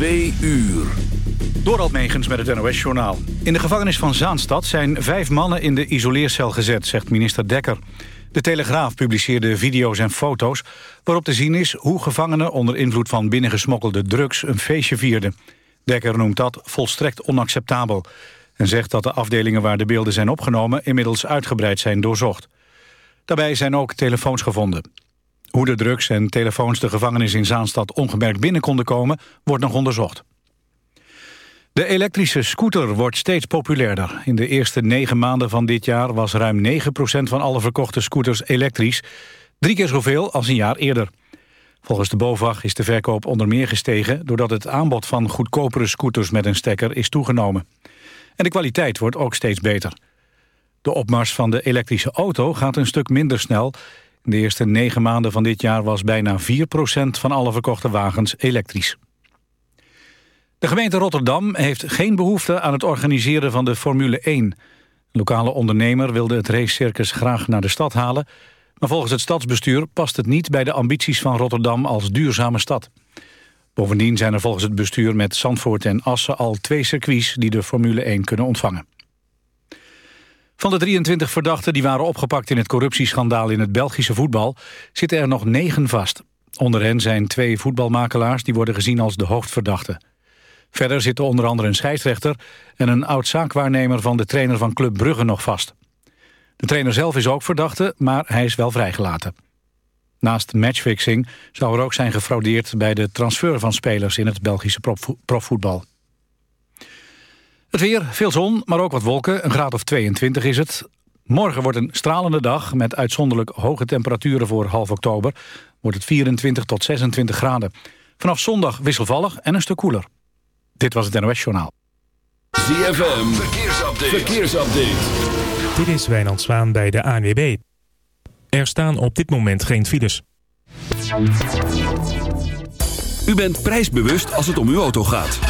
Twee uur. Megens met het NOS-journaal. In de gevangenis van Zaanstad zijn vijf mannen in de isoleercel gezet, zegt minister Dekker. De Telegraaf publiceerde video's en foto's waarop te zien is... hoe gevangenen onder invloed van binnengesmokkelde drugs een feestje vierden. Dekker noemt dat volstrekt onacceptabel... en zegt dat de afdelingen waar de beelden zijn opgenomen... inmiddels uitgebreid zijn doorzocht. Daarbij zijn ook telefoons gevonden. Hoe de drugs en telefoons de gevangenis in Zaanstad ongemerkt binnen konden komen, wordt nog onderzocht. De elektrische scooter wordt steeds populairder. In de eerste negen maanden van dit jaar was ruim 9% van alle verkochte scooters elektrisch. Drie keer zoveel als een jaar eerder. Volgens de BOVAG is de verkoop onder meer gestegen... doordat het aanbod van goedkopere scooters met een stekker is toegenomen. En de kwaliteit wordt ook steeds beter. De opmars van de elektrische auto gaat een stuk minder snel. De eerste negen maanden van dit jaar was bijna 4% van alle verkochte wagens elektrisch. De gemeente Rotterdam heeft geen behoefte aan het organiseren van de Formule 1. Een lokale ondernemer wilde het racecircus graag naar de stad halen... maar volgens het stadsbestuur past het niet bij de ambities van Rotterdam als duurzame stad. Bovendien zijn er volgens het bestuur met Zandvoort en Assen al twee circuits... die de Formule 1 kunnen ontvangen. Van de 23 verdachten die waren opgepakt in het corruptieschandaal in het Belgische voetbal... zitten er nog negen vast. Onder hen zijn twee voetbalmakelaars die worden gezien als de hoofdverdachten. Verder zitten onder andere een scheidsrechter... en een oud-zaakwaarnemer van de trainer van Club Brugge nog vast. De trainer zelf is ook verdachte, maar hij is wel vrijgelaten. Naast matchfixing zou er ook zijn gefraudeerd... bij de transfer van spelers in het Belgische profvoetbal. Het weer, veel zon, maar ook wat wolken. Een graad of 22 is het. Morgen wordt een stralende dag met uitzonderlijk hoge temperaturen voor half oktober. Wordt het 24 tot 26 graden. Vanaf zondag wisselvallig en een stuk koeler. Dit was het NOS Journaal. ZFM, verkeersupdate. verkeersupdate. Dit is Wijnand Zwaan bij de ANWB. Er staan op dit moment geen files. U bent prijsbewust als het om uw auto gaat.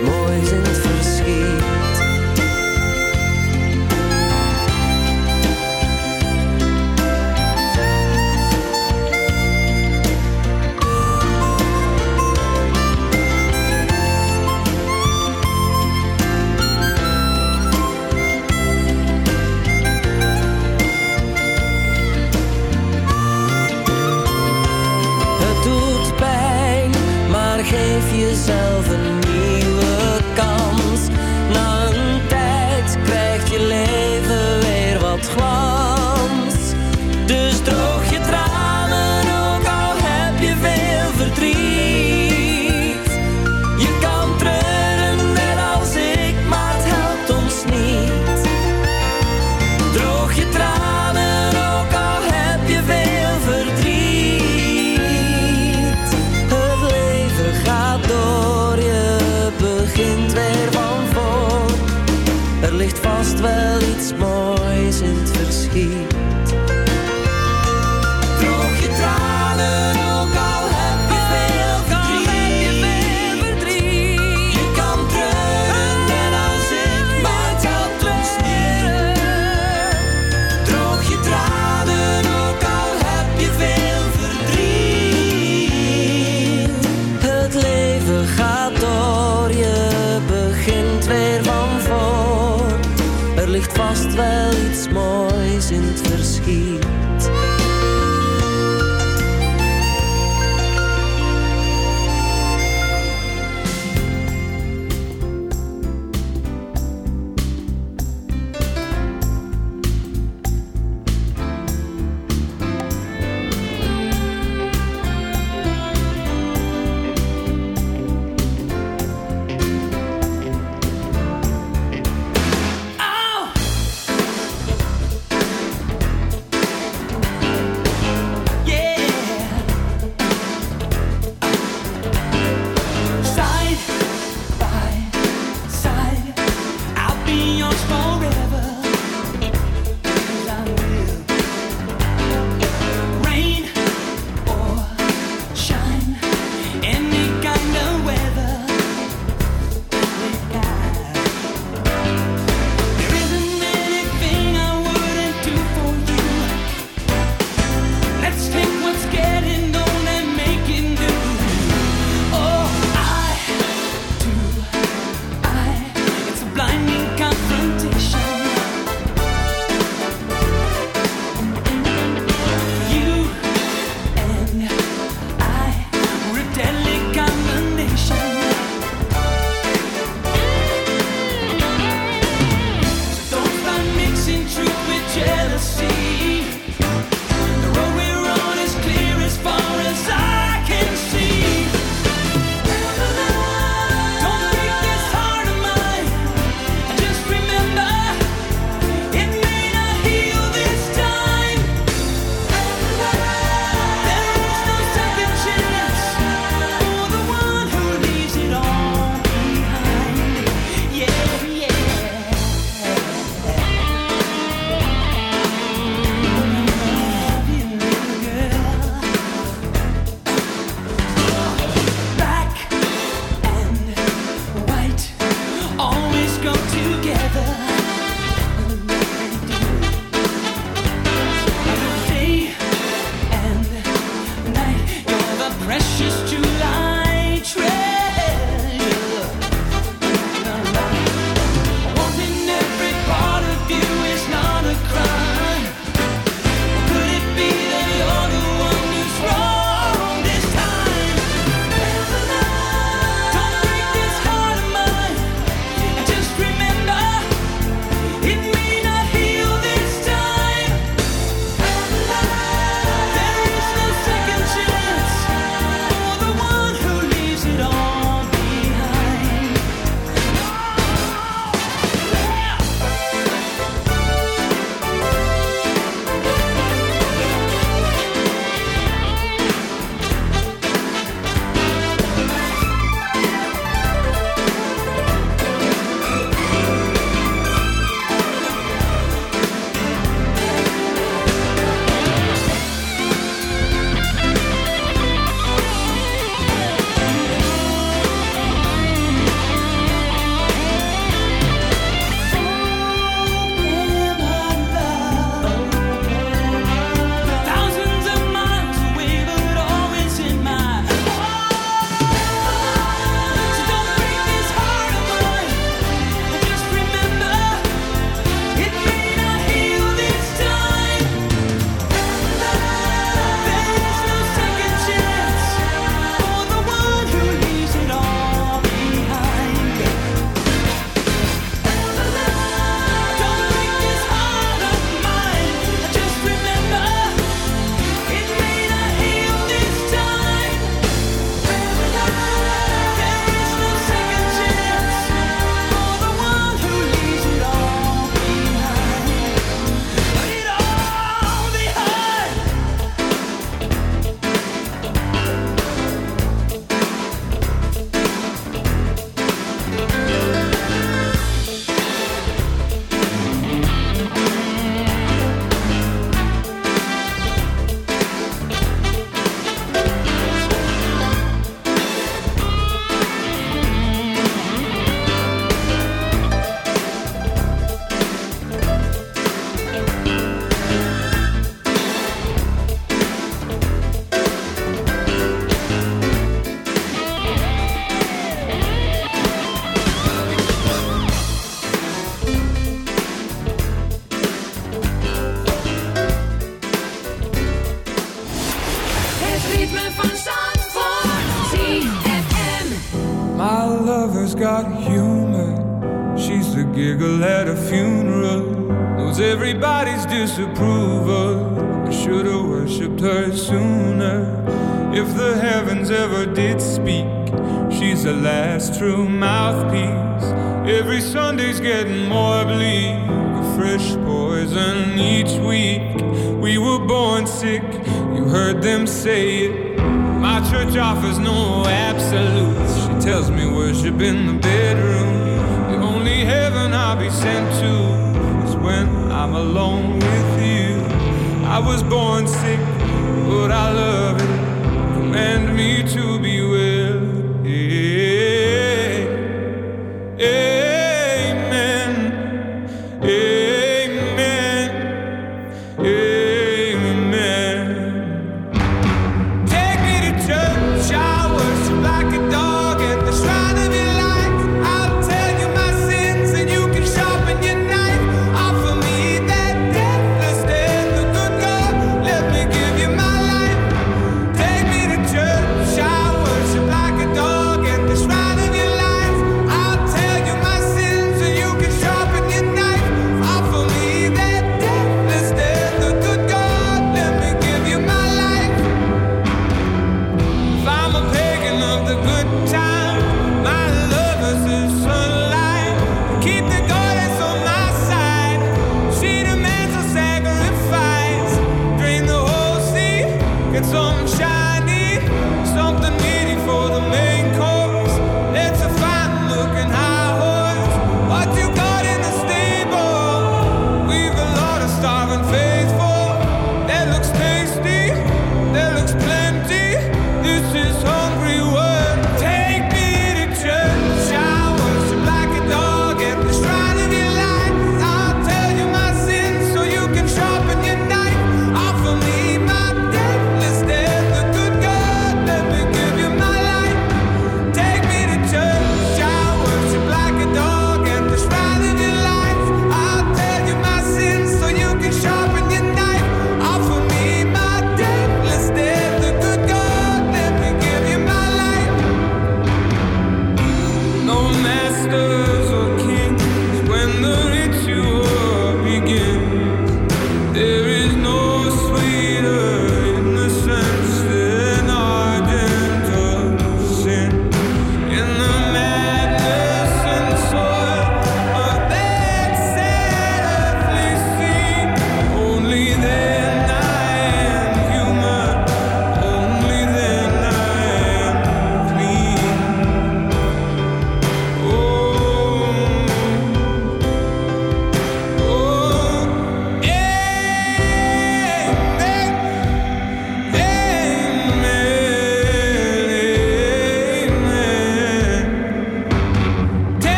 morgens in het verschiet.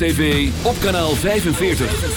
TV, op kanaal 45.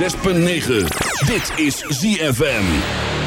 106.9. Dit is ZFM.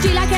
G like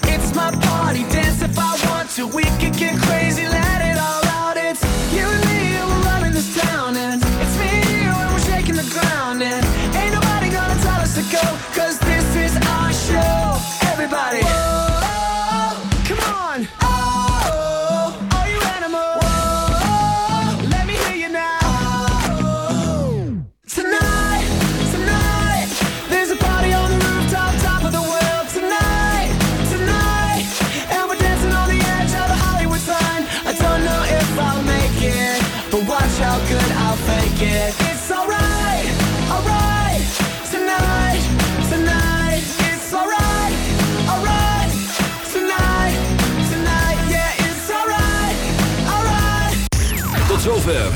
Party, dance if I want to. We can get